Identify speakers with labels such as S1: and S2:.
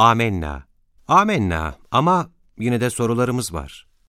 S1: Amenna. Amenna ama yine de sorularımız var.